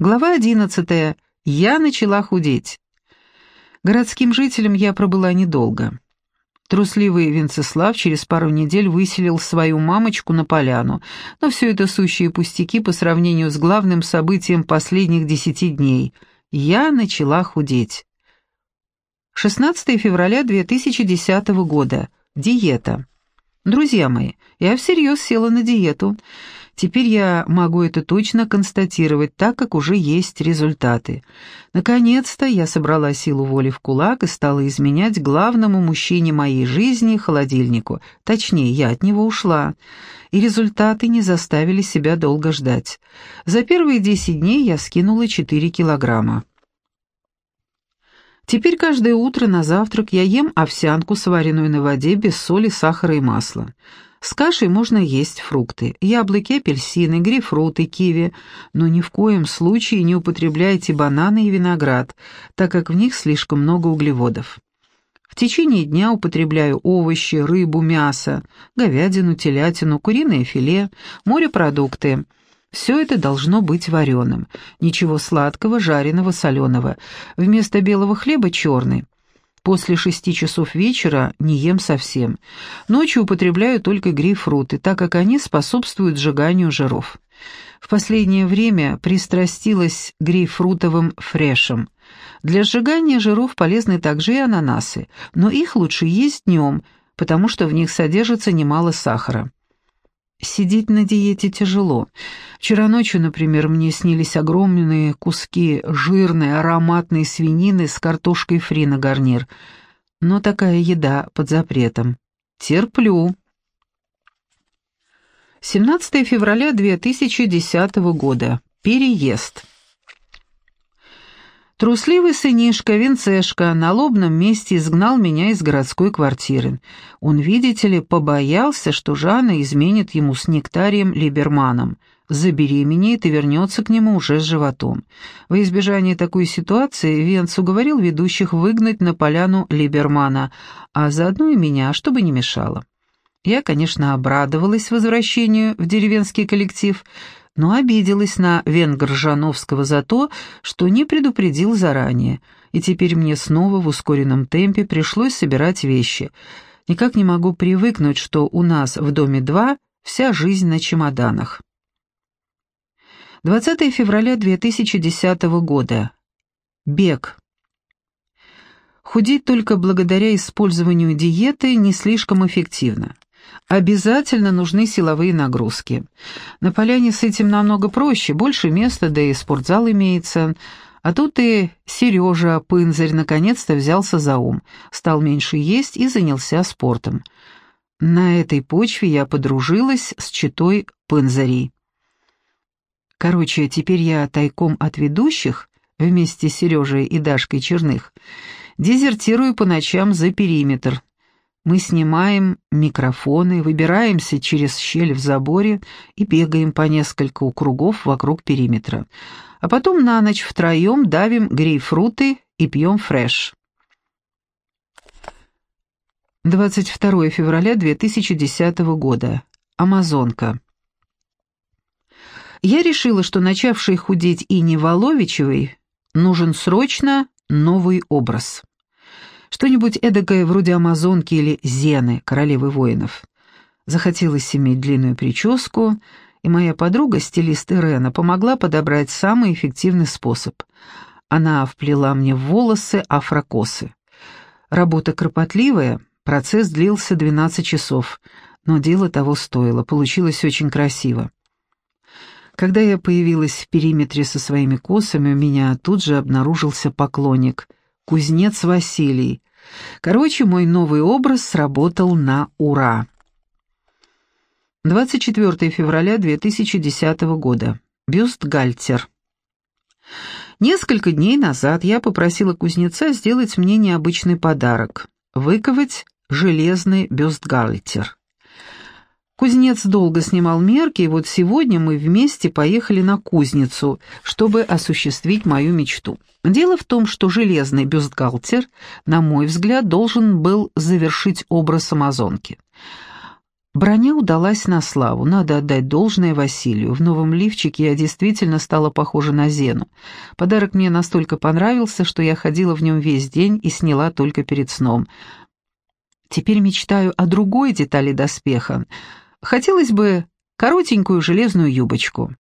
Глава 11. Я начала худеть. Городским жителям я пробыла недолго. Трусливый Венцеслав через пару недель выселил свою мамочку на поляну, но все это сущие пустяки по сравнению с главным событием последних десяти дней. Я начала худеть. 16 февраля 2010 года. Диета. Друзья мои, я всерьез села на диету. Теперь я могу это точно констатировать, так как уже есть результаты. Наконец-то я собрала силу воли в кулак и стала изменять главному мужчине моей жизни, холодильнику. Точнее, я от него ушла. И результаты не заставили себя долго ждать. За первые 10 дней я скинула 4 килограмма. Теперь каждое утро на завтрак я ем овсянку, сваренную на воде, без соли, сахара и масла. С кашей можно есть фрукты, яблоки, апельсины, грейпфруты, киви, но ни в коем случае не употребляйте бананы и виноград, так как в них слишком много углеводов. В течение дня употребляю овощи, рыбу, мясо, говядину, телятину, куриное филе, морепродукты. Все это должно быть вареным. Ничего сладкого, жареного, соленого. Вместо белого хлеба черный. После шести часов вечера не ем совсем. Ночью употребляю только грейпфруты, так как они способствуют сжиганию жиров. В последнее время пристрастилась грейпфрутовым фрешем. Для сжигания жиров полезны также и ананасы, но их лучше есть днем, потому что в них содержится немало сахара. Сидеть на диете тяжело. Вчера ночью, например, мне снились огромные куски жирной ароматной свинины с картошкой фри на гарнир. Но такая еда под запретом. Терплю. 17 февраля 2010 года. Переезд. Трусливый сынишка Винцешка на лобном месте изгнал меня из городской квартиры. Он, видите ли, побоялся, что Жанна изменит ему с нектарием Либерманом, забеременеет и вернется к нему уже с животом. Во избежание такой ситуации Венц уговорил ведущих выгнать на поляну Либермана, а заодно и меня, чтобы не мешало. Я, конечно, обрадовалась возвращению в деревенский коллектив, но обиделась на Венгр-Жановского за то, что не предупредил заранее, и теперь мне снова в ускоренном темпе пришлось собирать вещи. Никак не могу привыкнуть, что у нас в доме два вся жизнь на чемоданах. 20 февраля 2010 года. Бег. Худеть только благодаря использованию диеты не слишком эффективно. Обязательно нужны силовые нагрузки. На поляне с этим намного проще, больше места, да и спортзал имеется. А тут и Сережа Пынзарь наконец-то взялся за ум, стал меньше есть и занялся спортом. На этой почве я подружилась с читой Пынзарей. Короче, теперь я тайком от ведущих, вместе с Сережей и Дашкой Черных, дезертирую по ночам за периметр, мы снимаем микрофоны, выбираемся через щель в заборе и бегаем по несколько кругов вокруг периметра. А потом на ночь втроем давим грейпфруты и пьем фреш. 22 февраля 2010 года. Амазонка. Я решила, что начавшей худеть Ине Воловичевой нужен срочно новый образ. Что-нибудь эдакое вроде Амазонки или Зены, королевы воинов. Захотелось иметь длинную прическу, и моя подруга, стилист Ирена, помогла подобрать самый эффективный способ. Она вплела мне в волосы афрокосы. Работа кропотливая, процесс длился 12 часов, но дело того стоило, получилось очень красиво. Когда я появилась в периметре со своими косами, у меня тут же обнаружился поклонник, кузнец Василий, Короче, мой новый образ сработал на ура. 24 февраля 2010 года. Бюстгальтер. Несколько дней назад я попросила кузнеца сделать мне необычный подарок — выковать железный бюстгальтер. Кузнец долго снимал мерки, и вот сегодня мы вместе поехали на кузницу, чтобы осуществить мою мечту. Дело в том, что железный бюстгальтер, на мой взгляд, должен был завершить образ амазонки. Броня удалась на славу, надо отдать должное Василию. В новом лифчике я действительно стала похожа на Зену. Подарок мне настолько понравился, что я ходила в нем весь день и сняла только перед сном. Теперь мечтаю о другой детали доспеха. Хотелось бы коротенькую железную юбочку.